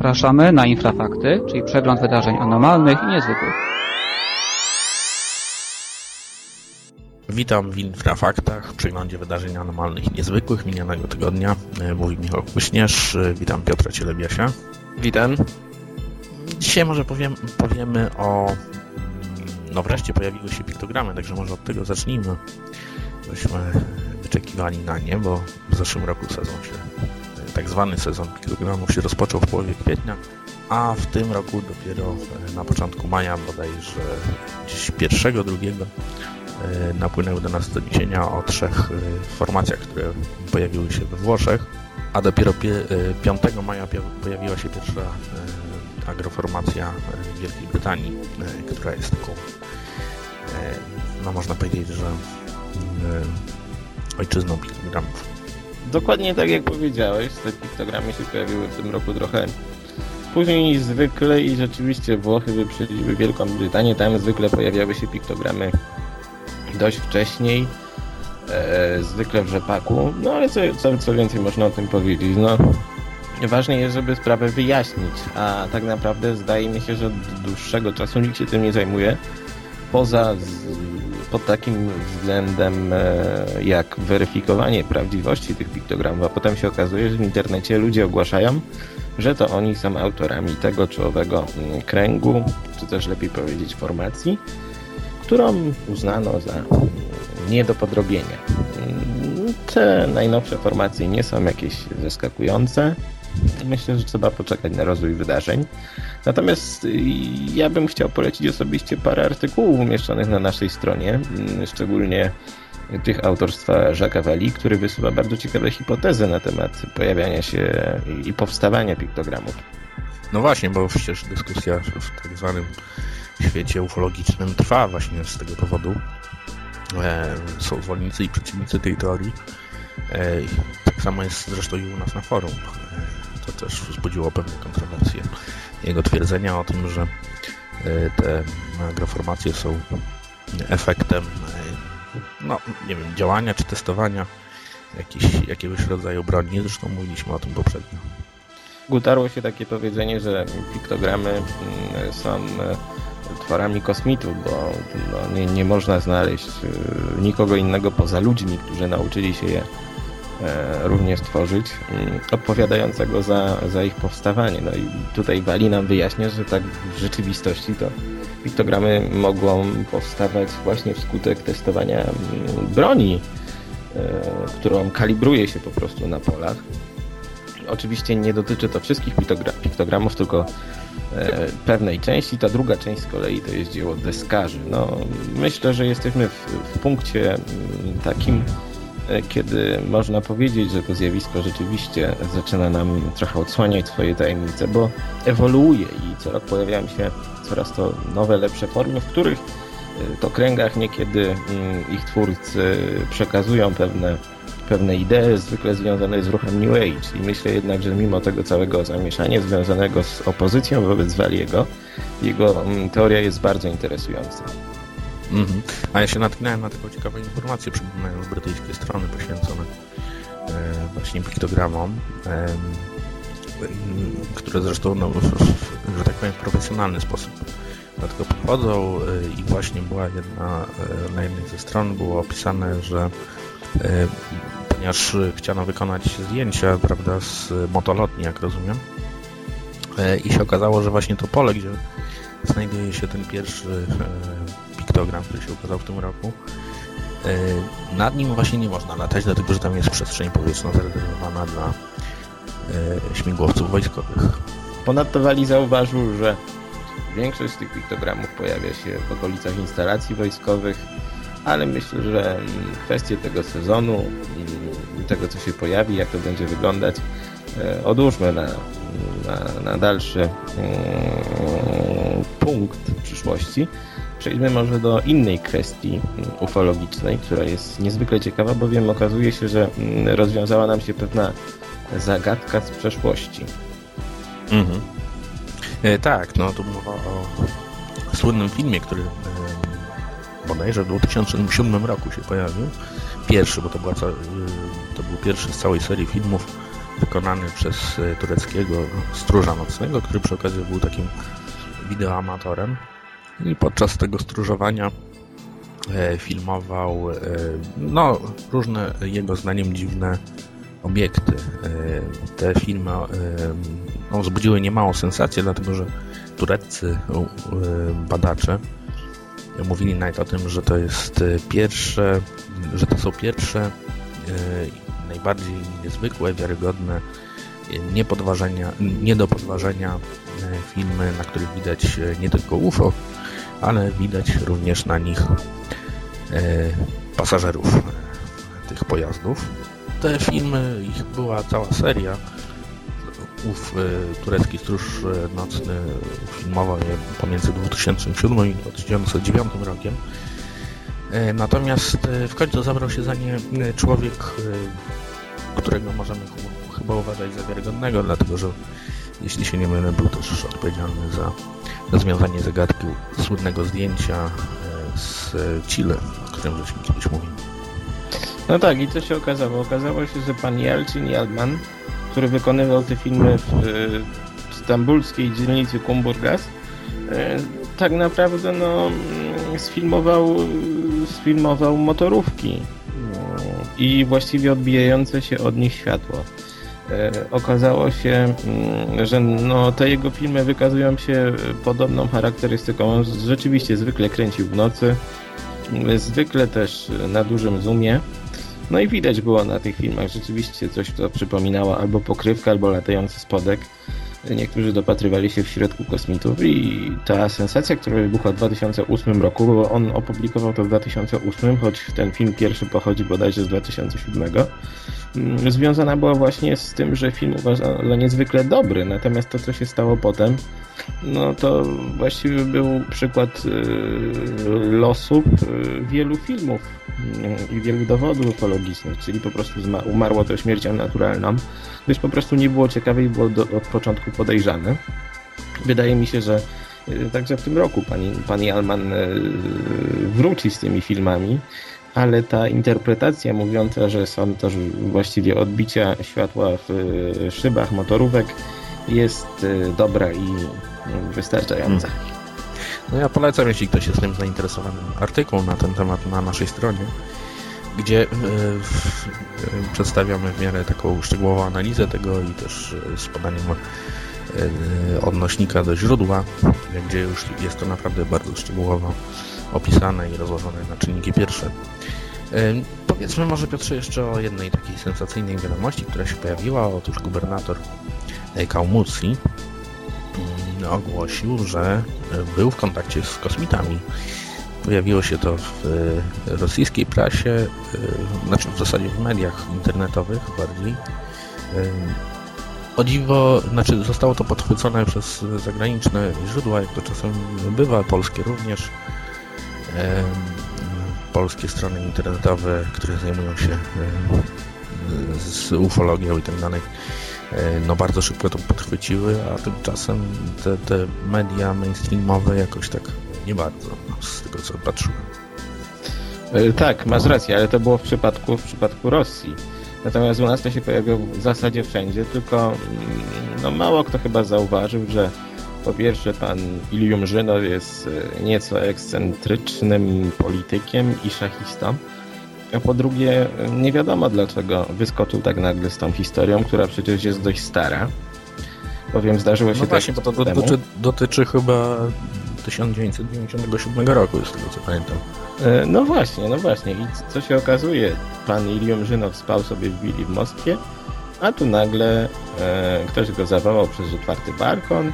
Zapraszamy na Infrafakty, czyli przegląd wydarzeń anormalnych i niezwykłych. Witam w Infrafaktach, przeglądzie wydarzeń anormalnych i niezwykłych minionego tygodnia. E, mówi Michał Kuśnierz, e, witam Piotra Cielebiasia. Witam. Dzisiaj może powiem, powiemy o... Mm, no wreszcie pojawiły się piktogramy, także może od tego zacznijmy. Byśmy wyczekiwali na nie, bo w zeszłym roku sezon się, tak zwany sezon piktogramów się rozpoczął w połowie kwietnia, a w tym roku dopiero na początku maja, bodajże gdzieś pierwszego, drugiego E, napłynęły do nas doniesienia o trzech e, formacjach, które pojawiły się we Włoszech, a dopiero 5 e, maja pojawiła się pierwsza agroformacja w Wielkiej Brytanii, która jest taką, no można powiedzieć, że ojczyzną piktogramów. Dokładnie tak jak powiedziałeś, te piktogramy się pojawiły w tym roku trochę później niż zwykle i rzeczywiście Włochy wyprzedziły Wielką Brytanię, tam zwykle pojawiały się piktogramy dość wcześniej, e, zwykle w rzepaku, no ale co, co, co więcej można o tym powiedzieć, no ważne jest, żeby sprawę wyjaśnić, a tak naprawdę zdaje mi się, że od dłuższego czasu nikt się tym nie zajmuje, poza z, pod takim względem e, jak weryfikowanie prawdziwości tych piktogramów, a potem się okazuje, że w internecie ludzie ogłaszają, że to oni są autorami tego czy owego mm, kręgu, czy też lepiej powiedzieć formacji, którą uznano za nie do podrobienia. Te najnowsze formacje nie są jakieś zaskakujące. Myślę, że trzeba poczekać na rozwój wydarzeń. Natomiast ja bym chciał polecić osobiście parę artykułów umieszczonych na naszej stronie, szczególnie tych autorstwa Jacques'a Wali, który wysuwa bardzo ciekawe hipotezy na temat pojawiania się i powstawania piktogramów. No właśnie, bo przecież dyskusja w tak zwanym świecie ufologicznym trwa właśnie z tego powodu. E, są zwolennicy i przeciwnicy tej teorii. E, tak samo jest zresztą i u nas na forum. E, to też wzbudziło pewne kontrowersje. Jego twierdzenia o tym, że te agroformacje są efektem no, nie wiem, działania czy testowania jakiś, jakiegoś rodzaju broni. Zresztą mówiliśmy o tym poprzednio. Utarło się takie powiedzenie, że piktogramy mm, są tworami kosmitów, bo no, nie, nie można znaleźć nikogo innego poza ludźmi, którzy nauczyli się je e, również tworzyć, mm, odpowiadającego za, za ich powstawanie. No i tutaj Wali nam wyjaśnia, że tak w rzeczywistości to piktogramy mogą powstawać właśnie wskutek testowania mm, broni, e, którą kalibruje się po prostu na polach. Oczywiście nie dotyczy to wszystkich piktogramów, tylko E, pewnej części. Ta druga część z kolei to jest dzieło deskarzy. No, myślę, że jesteśmy w, w punkcie mm, takim, e, kiedy można powiedzieć, że to zjawisko rzeczywiście zaczyna nam trochę odsłaniać swoje tajemnice, bo ewoluuje i co rok pojawiają się coraz to nowe, lepsze formy, w których e, to kręgach niekiedy mm, ich twórcy przekazują pewne pewne idee zwykle związane z ruchem New Age i myślę jednak, że mimo tego całego zamieszania związanego z opozycją wobec Waliego, jego mm, teoria jest bardzo interesująca. -hmm. A ja się natknąłem na taką ciekawą informację, przypominają z brytyjskie strony poświęcone e, właśnie piktogramom, e, które zresztą, no, że tak powiem, w profesjonalny sposób do tego podchodzą e, i właśnie była jedna, e, na jednej ze stron było opisane, że e, ponieważ chciano wykonać zdjęcia, prawda, z motolotni, jak rozumiem. E, I się okazało, że właśnie to pole, gdzie znajduje się ten pierwszy piktogram, który się ukazał w tym roku, nad nim właśnie nie można latać, dlatego że tam jest przestrzeń powietrzna zarezerwowana dla śmigłowców wojskowych. Ponadto Wali zauważył, że większość z tych piktogramów pojawia się w okolicach instalacji wojskowych, ale myślę, że mm, kwestie tego sezonu, mm, tego co się pojawi, jak to będzie wyglądać, e, odłóżmy na, na, na dalszy mm, punkt przyszłości. Przejdźmy może do innej kwestii ufologicznej, która jest niezwykle ciekawa, bowiem okazuje się, że rozwiązała nam się pewna zagadka z przeszłości. Mhm. E, tak, no tu mowa o słynnym filmie, który e, bodajże w 2007 roku się pojawił. Pierwszy, bo to, była, y, to był pierwszy z całej serii filmów wykonany przez e, tureckiego stróża nocnego, który przy okazji był takim wideoamatorem. I podczas tego stróżowania e, filmował no, różne jego zdaniem dziwne obiekty. Te filmy no, wzbudziły niemałą sensację, dlatego że tureccy badacze mówili nawet o tym, że to jest pierwsze, że to są pierwsze najbardziej niezwykłe, wiarygodne, nie, nie do podważenia e, filmy, na których widać e, nie tylko UFO, ale widać również na nich e, pasażerów tych pojazdów. Te filmy, ich była cała seria. Ów turecki stróż nocny filmował je pomiędzy 2007 i 2009 rokiem. Natomiast w końcu zabrał się za nie człowiek którego możemy chyba uważać za wiarygodnego, dlatego że jeśli się nie mylę, był też odpowiedzialny za rozwiązanie zagadki słynnego zdjęcia e, z Chile, o którym żeśmy kiedyś mówili. No tak, i co się okazało? Okazało się, że pan Jelcin Jalman, który wykonywał te filmy w e, stambulskiej dzielnicy Kumburgas, e, tak naprawdę no, mm, sfilmował, sfilmował motorówki i właściwie odbijające się od nich światło. E, okazało się, mm, że no, te jego filmy wykazują się podobną charakterystyką. On rzeczywiście zwykle kręcił w nocy, zwykle też na dużym zoomie. No i widać było na tych filmach rzeczywiście coś, co przypominało albo pokrywkę, albo latający spodek. Niektórzy dopatrywali się w środku kosmitów i ta sensacja, która wybuchła w 2008 roku, bo on opublikował to w 2008, choć ten film pierwszy pochodzi bodajże z 2007, mm, związana była właśnie z tym, że film uważano za niezwykle dobry, natomiast to, co się stało potem, no to właściwie był przykład y, losów y, wielu filmów y, i wielu dowodów ekologicznych, czyli po prostu umarło to śmiercią naturalną, gdyż po prostu nie było ciekawe i było do, od początku podejrzane. Wydaje mi się, że także w tym roku pani, pani Alman wróci z tymi filmami, ale ta interpretacja mówiąca, że są to właściwie odbicia światła w szybach motorówek jest dobra i wystarczające. Hmm. No ja polecam, jeśli ktoś jest tym zainteresowany, artykuł na ten temat na naszej stronie, gdzie przedstawiamy w miarę taką szczegółową analizę tego i też z podaniem odnośnika do źródła, gdzie już jest to naprawdę bardzo szczegółowo opisane i rozłożone na czynniki pierwsze. Powiedzmy może Piotrze jeszcze o jednej takiej sensacyjnej wiadomości, która się pojawiła. Otóż gubernator Kaumucji ogłosił, że był w kontakcie z kosmitami. Pojawiło się to w e, rosyjskiej prasie, e, znaczy w zasadzie w mediach internetowych bardziej. E, o dziwo, znaczy zostało to podchwycone przez zagraniczne źródła, jak to czasem bywa, polskie również. Polskie strony internetowe, które zajmują się z ufologią i tak dalej no bardzo szybko to podchwyciły, a tymczasem te, te media mainstreamowe jakoś tak nie bardzo, no, z tego co patrzyłem. E, tak, masz rację, ale to było w przypadku, w przypadku Rosji. Natomiast u nas to się pojawiło w zasadzie wszędzie, tylko mm, no, mało kto chyba zauważył, że po pierwsze pan Ilium Żynow jest e, nieco ekscentrycznym politykiem i szachistą, a po drugie, nie wiadomo dlaczego wyskoczył tak nagle z tą historią, która przecież jest dość stara. Bowiem zdarzyło się no właśnie, bo to dotyczy, dotyczy chyba 1997 roku, z tego co pamiętam. E, no właśnie, no właśnie. I co się okazuje? Pan Ilium Żynow spał sobie w willi w Moskwie, a tu nagle e, ktoś go zawołał przez otwarty balkon, e,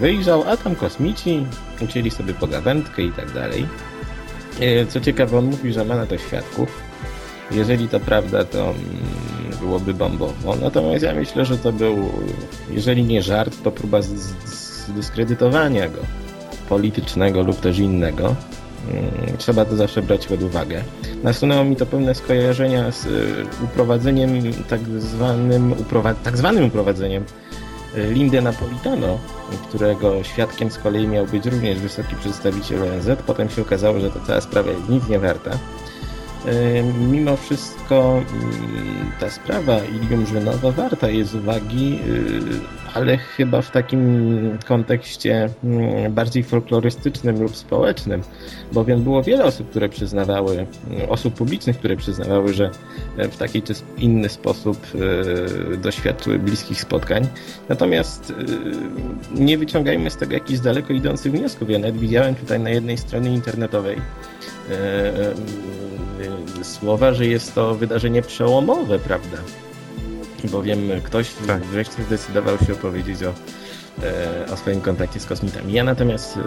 wyjrzał, a tam kosmici ucięli sobie pogawędkę i tak dalej. E, co ciekawe, on mówi, że ma na to świadków. Jeżeli to prawda, to mm, byłoby bombowo. Natomiast ja myślę, że to był, jeżeli nie żart, to próba zdyskredytowania go politycznego lub też innego. Mm, trzeba to zawsze brać pod uwagę. Nasunęło mi to pewne skojarzenia z y, uprowadzeniem, tak zwanym, tak zwanym uprowadzeniem Lindę Napolitano, którego świadkiem z kolei miał być również wysoki przedstawiciel ONZ. Potem się okazało, że ta cała sprawa jest nic nie warta. Mimo wszystko ta sprawa Ilium Żenowa warta jest uwagi, ale chyba w takim kontekście bardziej folklorystycznym lub społecznym, bowiem było wiele osób, które przyznawały, osób publicznych, które przyznawały, że w taki czy inny sposób doświadczyły bliskich spotkań. Natomiast nie wyciągajmy z tego jakichś daleko idących wniosków. Ja nawet widziałem tutaj na jednej stronie internetowej słowa, że jest to wydarzenie przełomowe, prawda? Bowiem ktoś tak. wreszcie zdecydował się opowiedzieć o, e, o swoim kontakcie z kosmitami. Ja natomiast e,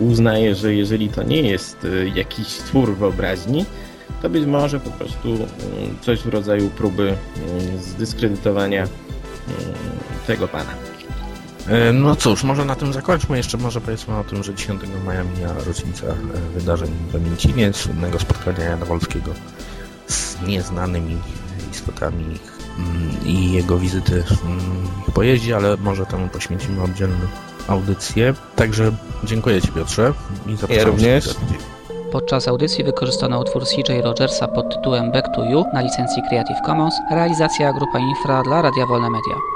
uznaję, że jeżeli to nie jest e, jakiś twór wyobraźni, to być może po prostu mm, coś w rodzaju próby mm, zdyskredytowania mm, tego pana. No cóż, może na tym zakończmy. Jeszcze może powiedzmy o tym, że 10 maja mija rocznica wydarzeń w Emincinie, słynnego spotkania Jana Wolskiego z nieznanymi istotami i jego wizyty w pojeździe, ale może temu poświęcimy oddzielną audycję. Także dziękuję Ci Piotrze i zapraszam ja również. Podczas audycji wykorzystano utwór CJ Rogersa pod tytułem Back to You na licencji Creative Commons, realizacja Grupa Infra dla Radia Wolne Media.